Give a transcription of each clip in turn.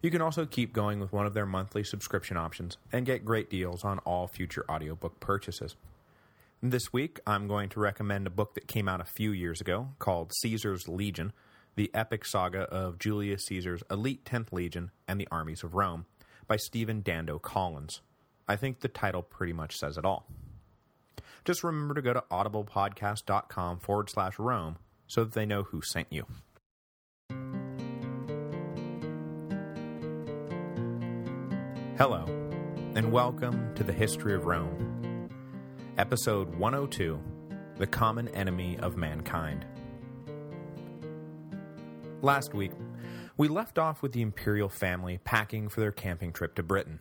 You can also keep going with one of their monthly subscription options and get great deals on all future audiobook purchases. This week, I'm going to recommend a book that came out a few years ago called Caesar's Legion, the epic saga of Julius Caesar's elite 10th Legion and the armies of Rome, by Stephen Dando Collins. I think the title pretty much says it all. Just remember to go to audiblepodcast.com forward slash Rome so that they know who sent you. Hello, and welcome to the History of Rome. Episode 102, The Common Enemy of Mankind. Last week, we left off with the imperial family packing for their camping trip to Britain.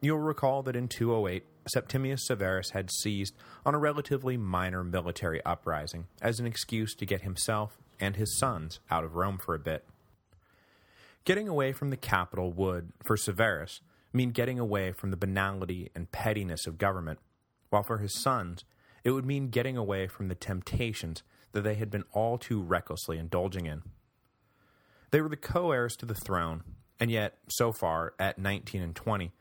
You'll recall that in 208, Septimius Severus had seized on a relatively minor military uprising as an excuse to get himself and his sons out of Rome for a bit. Getting away from the capital would, for Severus, mean getting away from the banality and pettiness of government, while for his sons, it would mean getting away from the temptations that they had been all too recklessly indulging in. They were the co-heirs to the throne, and yet, so far, at 19 and 20,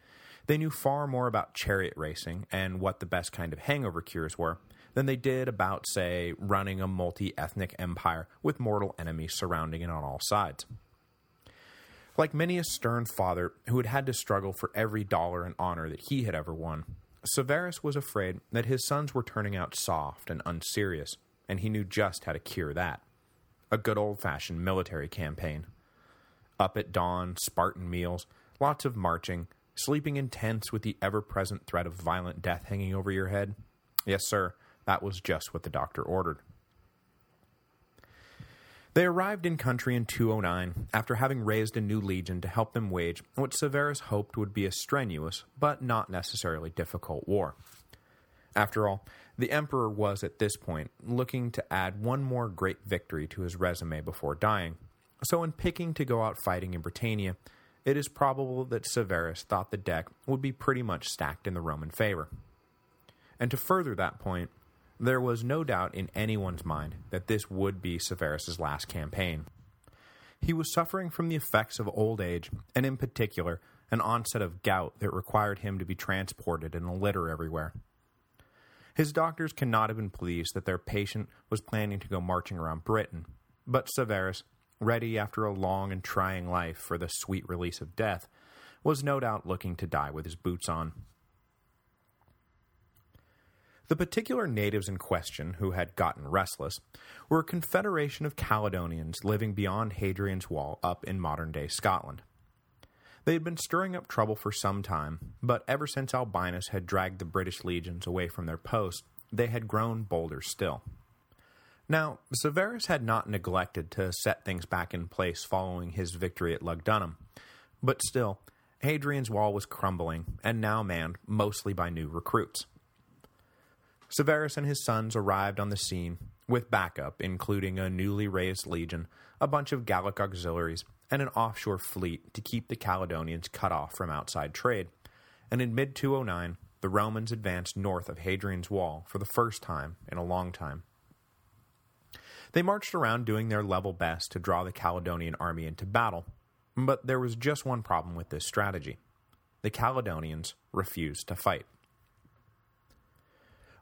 they knew far more about chariot racing and what the best kind of hangover cures were than they did about, say, running a multi-ethnic empire with mortal enemies surrounding it on all sides. Like many a stern father who had had to struggle for every dollar and honor that he had ever won, Severus was afraid that his sons were turning out soft and unserious, and he knew just how to cure that. A good old-fashioned military campaign. Up at dawn, Spartan meals, lots of marching, sleeping in tents with the ever-present threat of violent death hanging over your head. Yes, sir, that was just what the doctor ordered. They arrived in country in 209, after having raised a new legion to help them wage what Severus hoped would be a strenuous, but not necessarily difficult war. After all, the emperor was at this point looking to add one more great victory to his resume before dying, so in picking to go out fighting in Britannia, it is probable that Severus thought the deck would be pretty much stacked in the Roman favor. And to further that point, there was no doubt in anyone's mind that this would be Severus's last campaign. He was suffering from the effects of old age, and in particular, an onset of gout that required him to be transported in a litter everywhere. His doctors cannot have been pleased that their patient was planning to go marching around Britain, but Severus, ready after a long and trying life for the sweet release of death, was no doubt looking to die with his boots on. The particular natives in question, who had gotten restless, were a confederation of Caledonians living beyond Hadrian's Wall up in modern-day Scotland. They had been stirring up trouble for some time, but ever since Albinus had dragged the British legions away from their post, they had grown bolder still. Now, Severus had not neglected to set things back in place following his victory at Lugdunum, but still, Hadrian's Wall was crumbling, and now manned mostly by new recruits. Severus and his sons arrived on the scene with backup, including a newly raised legion, a bunch of Gallic auxiliaries, and an offshore fleet to keep the Caledonians cut off from outside trade. And in mid-209, the Romans advanced north of Hadrian's Wall for the first time in a long time. They marched around doing their level best to draw the Caledonian army into battle, but there was just one problem with this strategy. The Caledonians refused to fight.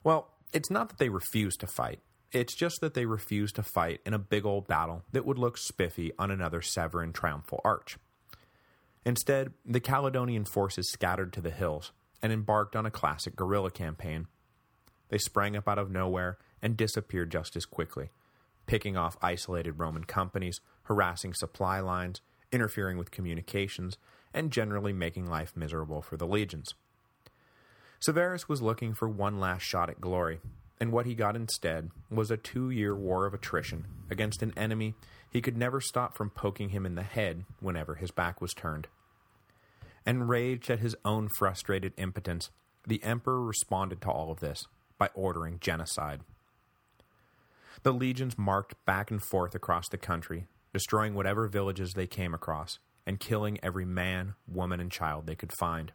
Well, it's not that they refused to fight. It's just that they refused to fight in a big old battle that would look spiffy on another Severan triumphal arch. Instead, the Caledonian forces scattered to the hills and embarked on a classic guerrilla campaign. They sprang up out of nowhere and disappeared just as quickly, picking off isolated Roman companies, harassing supply lines, interfering with communications, and generally making life miserable for the legions. Severus was looking for one last shot at glory, and what he got instead was a two-year war of attrition against an enemy he could never stop from poking him in the head whenever his back was turned. Enraged at his own frustrated impotence, the emperor responded to all of this by ordering genocide. The legions marched back and forth across the country, destroying whatever villages they came across, and killing every man, woman, and child they could find.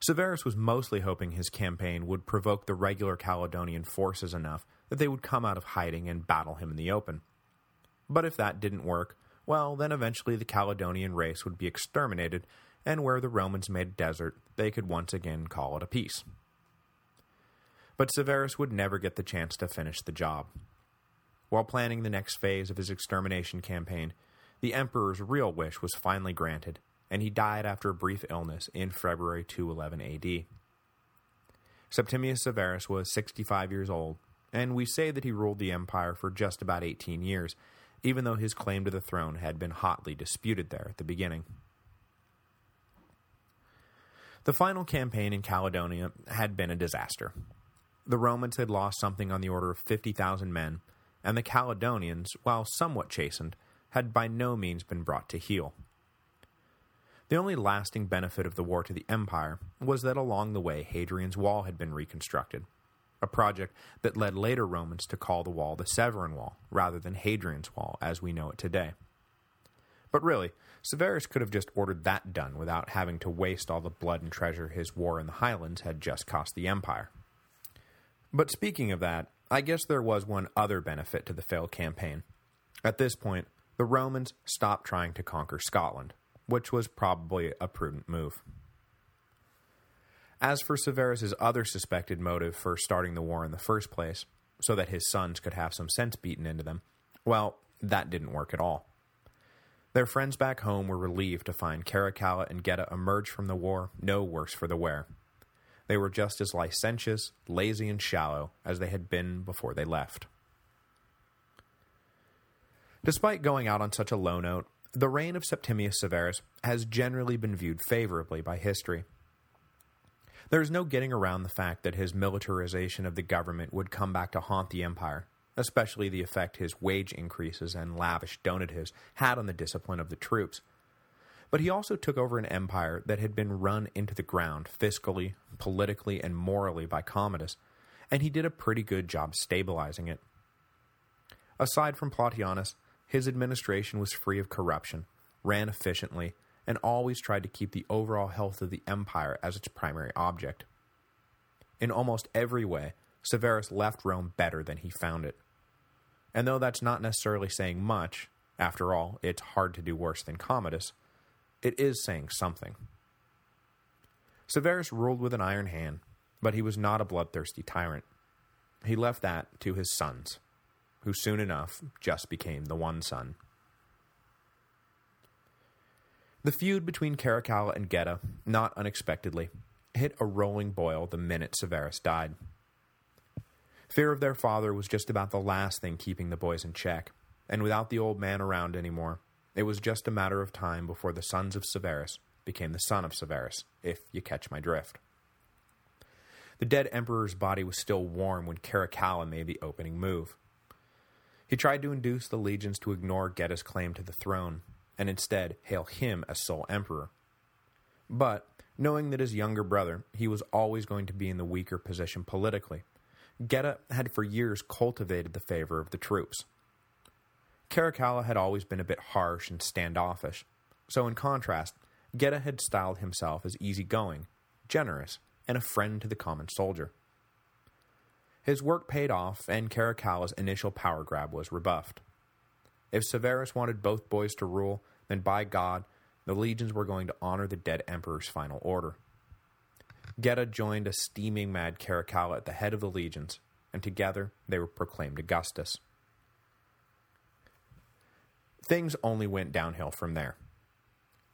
Severus was mostly hoping his campaign would provoke the regular Caledonian forces enough that they would come out of hiding and battle him in the open. But if that didn't work, well, then eventually the Caledonian race would be exterminated, and where the Romans made desert, they could once again call it a peace. But Severus would never get the chance to finish the job. While planning the next phase of his extermination campaign, the emperor's real wish was finally granted, and he died after a brief illness in February 211 AD. Septimius Severus was 65 years old, and we say that he ruled the empire for just about 18 years, even though his claim to the throne had been hotly disputed there at the beginning. The final campaign in Caledonia had been a disaster. The Romans had lost something on the order of 50,000 men, and the Caledonians, while somewhat chastened, had by no means been brought to heel. The only lasting benefit of the war to the empire was that along the way Hadrian's Wall had been reconstructed, a project that led later Romans to call the wall the Severan Wall rather than Hadrian's Wall as we know it today. But really, Severus could have just ordered that done without having to waste all the blood and treasure his war in the Highlands had just cost the empire. But speaking of that, I guess there was one other benefit to the failed campaign. At this point, the Romans stopped trying to conquer Scotland, which was probably a prudent move. As for Severus's other suspected motive for starting the war in the first place, so that his sons could have some sense beaten into them, well, that didn't work at all. Their friends back home were relieved to find Caracalla and Geta emerge from the war no worse for the wear. They were just as licentious, lazy, and shallow as they had been before they left. Despite going out on such a low note, the reign of Septimius Severus has generally been viewed favorably by history. There is no getting around the fact that his militarization of the government would come back to haunt the empire, especially the effect his wage increases and lavish donatives had on the discipline of the troops. But he also took over an empire that had been run into the ground fiscally, politically, and morally by Commodus, and he did a pretty good job stabilizing it. Aside from Plautianus, his administration was free of corruption, ran efficiently, and always tried to keep the overall health of the empire as its primary object. In almost every way, Severus left Rome better than he found it. And though that's not necessarily saying much, after all, it's hard to do worse than Commodus, it is saying something. Severus ruled with an iron hand, but he was not a bloodthirsty tyrant. He left that to his sons who soon enough just became the one son. The feud between Caracalla and Geta, not unexpectedly, hit a rolling boil the minute Severus died. Fear of their father was just about the last thing keeping the boys in check, and without the old man around anymore, it was just a matter of time before the sons of Severus became the son of Severus, if you catch my drift. The dead emperor's body was still warm when Caracalla made the opening move. He tried to induce the legions to ignore Geta's claim to the throne, and instead hail him as sole emperor. But, knowing that his younger brother, he was always going to be in the weaker position politically, Geta had for years cultivated the favor of the troops. Caracalla had always been a bit harsh and standoffish, so in contrast, Geta had styled himself as easygoing, generous, and a friend to the common soldier. His work paid off, and Caracalla's initial power grab was rebuffed. If Severus wanted both boys to rule, then by God, the legions were going to honor the dead emperor's final order. Geta joined a steaming mad Caracalla at the head of the legions, and together they were proclaimed Augustus. Things only went downhill from there.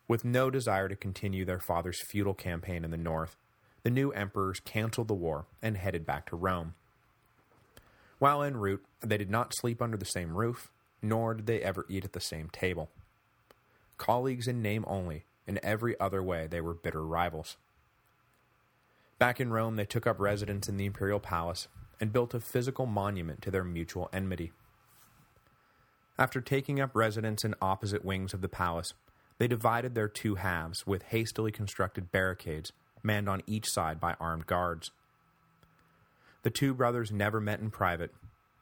With no desire to continue their father's feudal campaign in the north, the new emperors canceled the war and headed back to Rome. While en route, they did not sleep under the same roof, nor did they ever eat at the same table. Colleagues in name only, in every other way they were bitter rivals. Back in Rome, they took up residence in the imperial palace and built a physical monument to their mutual enmity. After taking up residence in opposite wings of the palace, they divided their two halves with hastily constructed barricades manned on each side by armed guards. The two brothers never met in private,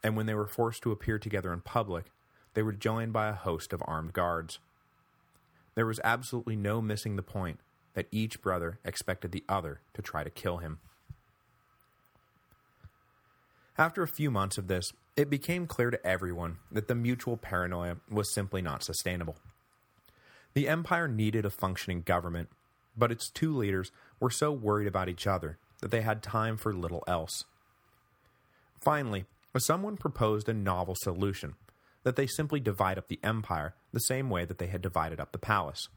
and when they were forced to appear together in public, they were joined by a host of armed guards. There was absolutely no missing the point that each brother expected the other to try to kill him. After a few months of this, it became clear to everyone that the mutual paranoia was simply not sustainable. The empire needed a functioning government, but its two leaders were so worried about each other that they had time for little else. Finally, someone proposed a novel solution, that they simply divide up the empire the same way that they had divided up the palace.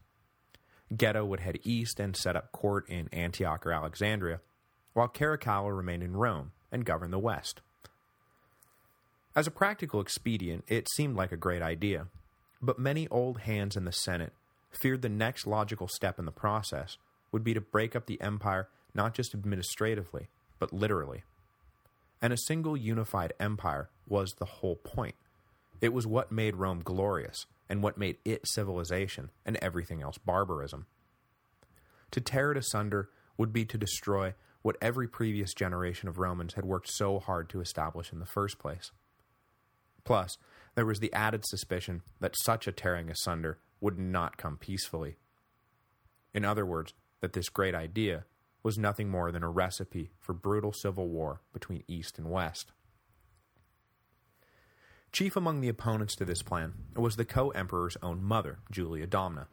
Geta would head east and set up court in Antioch or Alexandria, while Caracalla remained in Rome and governed the west. As a practical expedient, it seemed like a great idea, but many old hands in the Senate feared the next logical step in the process would be to break up the empire not just administratively, but literally. And a single unified empire was the whole point. It was what made Rome glorious, and what made it civilization, and everything else barbarism. To tear it asunder would be to destroy what every previous generation of Romans had worked so hard to establish in the first place. Plus, there was the added suspicion that such a tearing asunder would not come peacefully. In other words, that this great idea was nothing more than a recipe for brutal civil war between East and West. Chief among the opponents to this plan was the co-emperor's own mother, Julia Domna.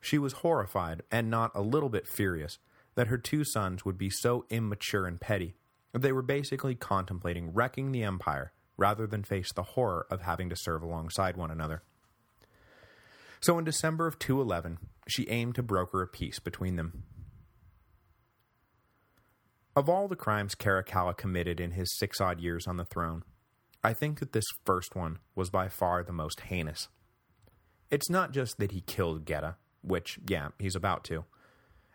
She was horrified, and not a little bit furious, that her two sons would be so immature and petty that they were basically contemplating wrecking the empire rather than face the horror of having to serve alongside one another. So in December of 211, she aimed to broker a peace between them. Of all the crimes Caracalla committed in his six-odd years on the throne, I think that this first one was by far the most heinous. It's not just that he killed Geta, which, yeah, he's about to.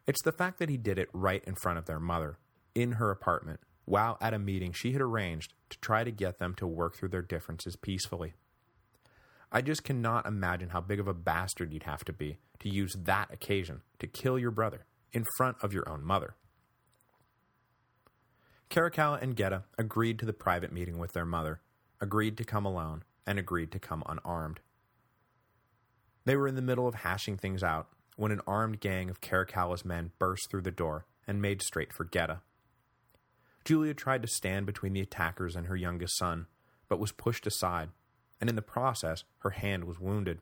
It's the fact that he did it right in front of their mother, in her apartment, while at a meeting she had arranged to try to get them to work through their differences peacefully. I just cannot imagine how big of a bastard you'd have to be to use that occasion to kill your brother in front of your own mother. Caracalla and Geta agreed to the private meeting with their mother, agreed to come alone, and agreed to come unarmed. They were in the middle of hashing things out when an armed gang of Caracalla's men burst through the door and made straight for Geta. Julia tried to stand between the attackers and her youngest son, but was pushed aside and in the process, her hand was wounded.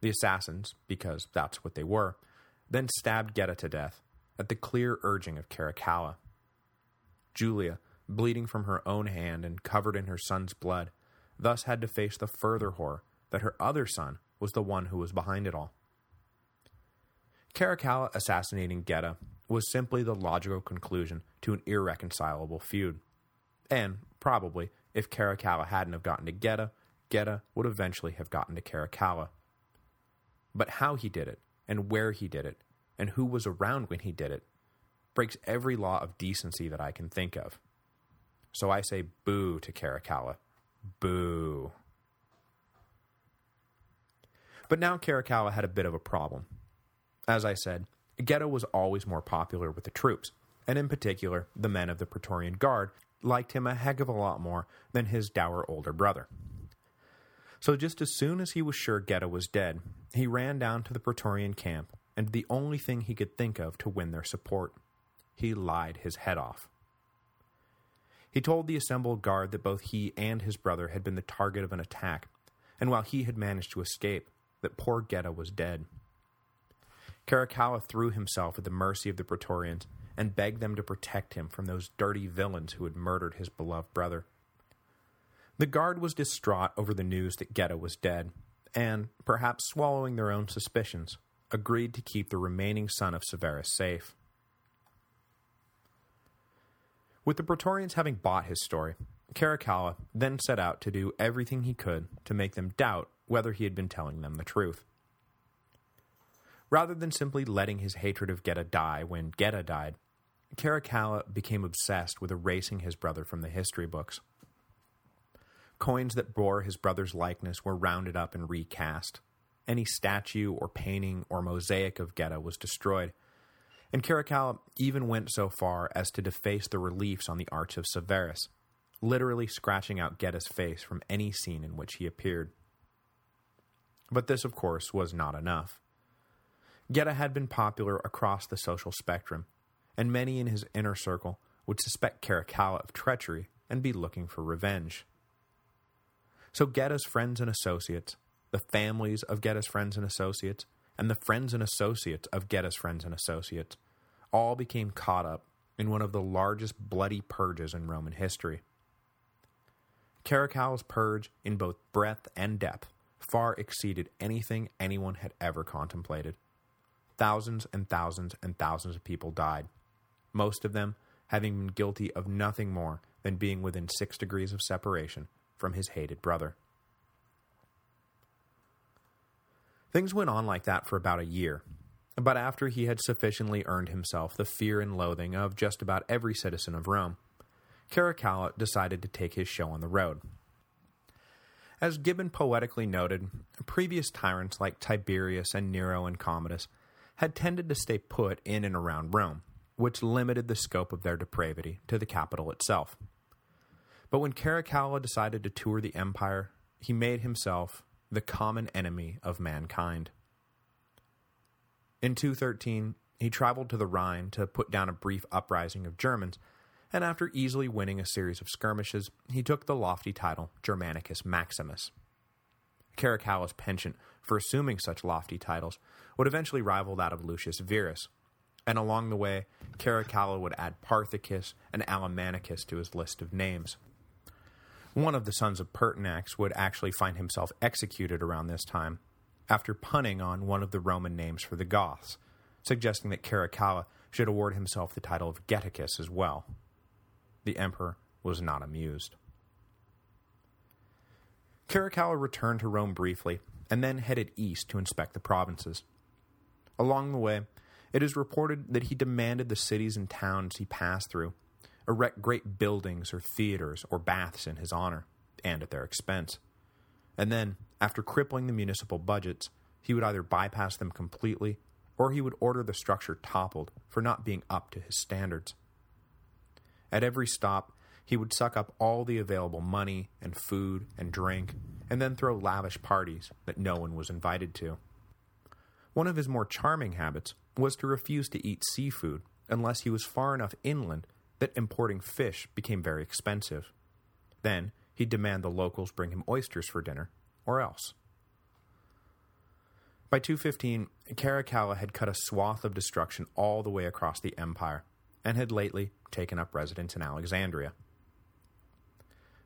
The assassins, because that's what they were, then stabbed Geta to death, at the clear urging of Caracalla. Julia, bleeding from her own hand and covered in her son's blood, thus had to face the further horror that her other son was the one who was behind it all. Caracalla assassinating Geta was simply the logical conclusion to an irreconcilable feud, and, probably, if Caracalla hadn't have gotten to Geta, Geta would eventually have gotten to Caracalla. But how he did it, and where he did it, and who was around when he did it, breaks every law of decency that I can think of. So I say boo to Caracalla. Boo. But now Caracalla had a bit of a problem. As I said, Geta was always more popular with the troops, and in particular, the men of the Praetorian Guard, liked him a heck of a lot more than his dour older brother. So just as soon as he was sure Geta was dead, he ran down to the Praetorian camp, and the only thing he could think of to win their support. He lied his head off. He told the assembled guard that both he and his brother had been the target of an attack, and while he had managed to escape, that poor Geta was dead. Caracalla threw himself at the mercy of the Praetorians and begged them to protect him from those dirty villains who had murdered his beloved brother. The guard was distraught over the news that Geta was dead, and, perhaps swallowing their own suspicions, agreed to keep the remaining son of Severus safe. With the Praetorians having bought his story, Caracalla then set out to do everything he could to make them doubt whether he had been telling them the truth. Rather than simply letting his hatred of Geta die when Geta died, Caracalla became obsessed with erasing his brother from the history books. Coins that bore his brother's likeness were rounded up and recast. any statue or painting or mosaic of Geta was destroyed, and Caracalla even went so far as to deface the reliefs on the Arch of Severus, literally scratching out Geta's face from any scene in which he appeared. But this, of course, was not enough. Geta had been popular across the social spectrum, and many in his inner circle would suspect Caracalla of treachery and be looking for revenge. So Geta's friends and associates, the families of Geta's friends and associates, and the friends and associates of Geta's friends and associates all became caught up in one of the largest bloody purges in Roman history. Caracalla's purge, in both breadth and depth, far exceeded anything anyone had ever contemplated. Thousands and thousands and thousands of people died, most of them having been guilty of nothing more than being within six degrees of separation from his hated brother. Things went on like that for about a year, but after he had sufficiently earned himself the fear and loathing of just about every citizen of Rome, Caracalla decided to take his show on the road. As Gibbon poetically noted, previous tyrants like Tiberius and Nero and Commodus had tended to stay put in and around Rome, which limited the scope of their depravity to the capital itself. But when Caracalla decided to tour the empire, he made himself the common enemy of mankind. In 213, he traveled to the Rhine to put down a brief uprising of Germans, and after easily winning a series of skirmishes, he took the lofty title Germanicus Maximus. Caracalla's penchant for assuming such lofty titles would eventually rival that of Lucius Verus, and along the way, Caracalla would add Parthicus and Alamannicus to his list of names. One of the sons of Pertinax would actually find himself executed around this time, after punning on one of the Roman names for the Goths, suggesting that Caracalla should award himself the title of Geticus as well. The emperor was not amused. Caracalla returned to Rome briefly, and then headed east to inspect the provinces. Along the way, it is reported that he demanded the cities and towns he passed through erect great buildings or theaters or baths in his honor, and at their expense. And then, after crippling the municipal budgets, he would either bypass them completely, or he would order the structure toppled for not being up to his standards. At every stop, he would suck up all the available money and food and drink, and then throw lavish parties that no one was invited to. One of his more charming habits was to refuse to eat seafood unless he was far enough inland that importing fish became very expensive. Then, he'd demand the locals bring him oysters for dinner, or else. By 215, Caracalla had cut a swath of destruction all the way across the empire, and had lately taken up residence in Alexandria.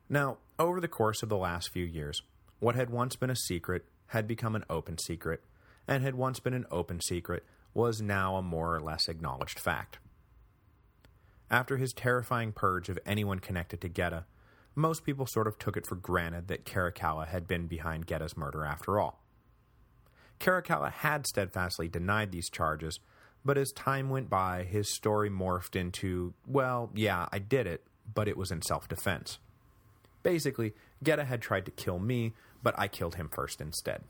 Now, over the course of the last few years, what had once been a secret had become an open secret, and had once been an open secret was now a more or less acknowledged fact. After his terrifying purge of anyone connected to Geta, most people sort of took it for granted that Caracalla had been behind Geta's murder after all. Caracalla had steadfastly denied these charges, but as time went by, his story morphed into, well, yeah, I did it, but it was in self-defense. Basically, Geta had tried to kill me, but I killed him first instead.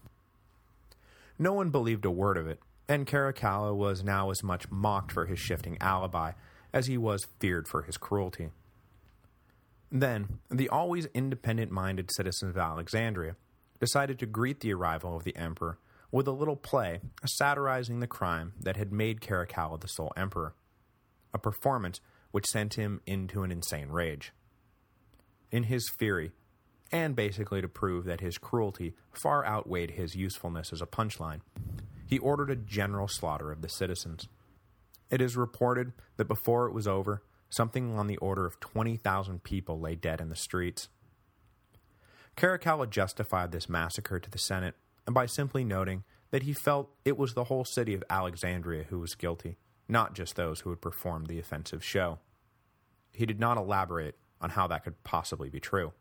No one believed a word of it, and Caracalla was now as much mocked for his shifting alibi as he was feared for his cruelty. Then, the always independent-minded citizens of Alexandria decided to greet the arrival of the emperor with a little play satirizing the crime that had made Caracalla the sole emperor, a performance which sent him into an insane rage. In his fury, and basically to prove that his cruelty far outweighed his usefulness as a punchline, he ordered a general slaughter of the citizens. It is reported that before it was over, something on the order of 20,000 people lay dead in the streets. Caracalla justified this massacre to the Senate by simply noting that he felt it was the whole city of Alexandria who was guilty, not just those who had performed the offensive show. He did not elaborate on how that could possibly be true.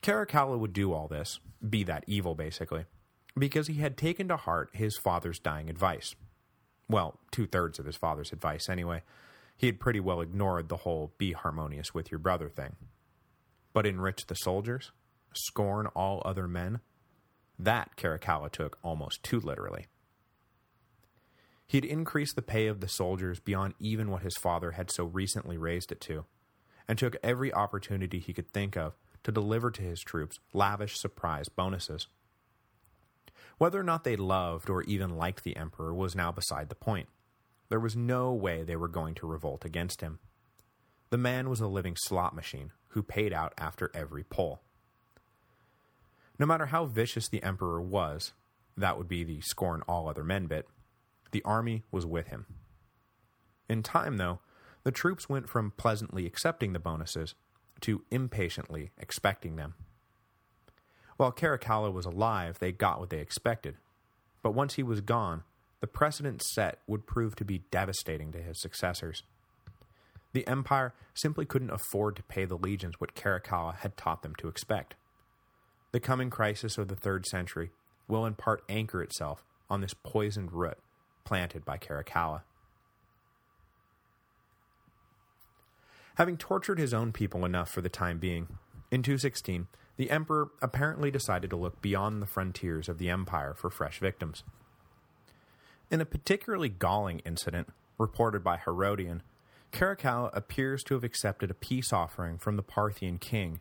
Caracalla would do all this, be that evil basically, because he had taken to heart his father's dying advice. Well, two-thirds of his father's advice, anyway. He had pretty well ignored the whole be harmonious with your brother thing. But enrich the soldiers? scorn all other men, that Caracalla took almost too literally. He had increased the pay of the soldiers beyond even what his father had so recently raised it to, and took every opportunity he could think of to deliver to his troops lavish surprise bonuses. Whether or not they loved or even liked the emperor was now beside the point. There was no way they were going to revolt against him. The man was a living slot machine who paid out after every pull. No matter how vicious the emperor was, that would be the scorn all other men bit, the army was with him. In time, though, the troops went from pleasantly accepting the bonuses to impatiently expecting them. While Caracalla was alive, they got what they expected, but once he was gone, the precedent set would prove to be devastating to his successors. The empire simply couldn't afford to pay the legions what Caracalla had taught them to expect. The coming crisis of the third century will in part anchor itself on this poisoned root planted by Caracalla. Having tortured his own people enough for the time being, in 216, the emperor apparently decided to look beyond the frontiers of the empire for fresh victims. In a particularly galling incident, reported by Herodian, Caracalla appears to have accepted a peace offering from the Parthian king,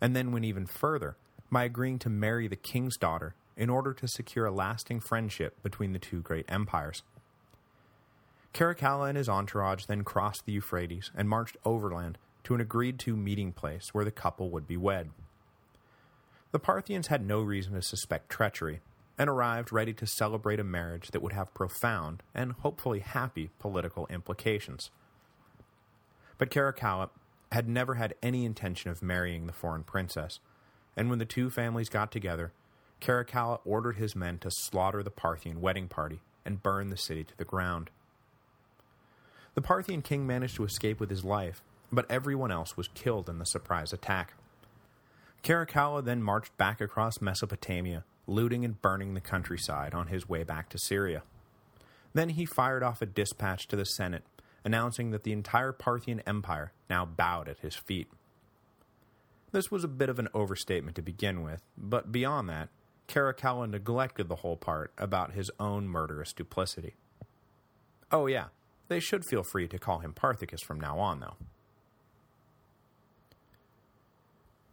and then went even further by agreeing to marry the king's daughter in order to secure a lasting friendship between the two great empires. Caracalla and his entourage then crossed the Euphrates and marched overland to an agreed-to meeting place where the couple would be wed. The Parthians had no reason to suspect treachery, and arrived ready to celebrate a marriage that would have profound and hopefully happy political implications. But Caracalla had never had any intention of marrying the foreign princess, and when the two families got together, Caracalla ordered his men to slaughter the Parthian wedding party and burn the city to the ground. The Parthian king managed to escape with his life, but everyone else was killed in the surprise attack. Caracalla then marched back across Mesopotamia, looting and burning the countryside on his way back to Syria. Then he fired off a dispatch to the Senate, announcing that the entire Parthian Empire now bowed at his feet. This was a bit of an overstatement to begin with, but beyond that, Caracalla neglected the whole part about his own murderous duplicity. Oh yeah, they should feel free to call him Parthicus from now on, though.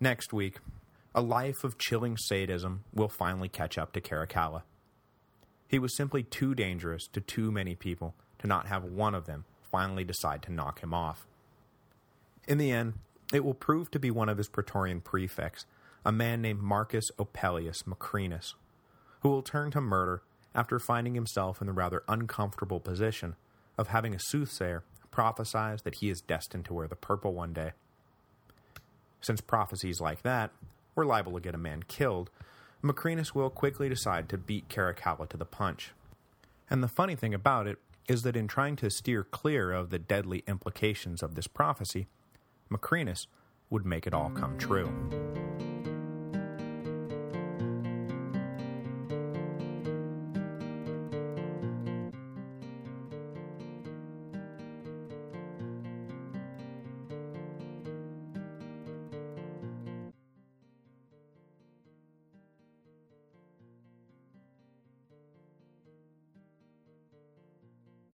Next week, a life of chilling sadism will finally catch up to Caracalla. He was simply too dangerous to too many people to not have one of them finally decide to knock him off. In the end, it will prove to be one of his Praetorian prefects, a man named Marcus Opellius Macrinus, who will turn to murder after finding himself in the rather uncomfortable position of having a soothsayer prophesize that he is destined to wear the purple one day. Since prophecies like that were liable to get a man killed, Macrinus will quickly decide to beat Caracalla to the punch. And the funny thing about it is that in trying to steer clear of the deadly implications of this prophecy, Macrinus would make it all come true.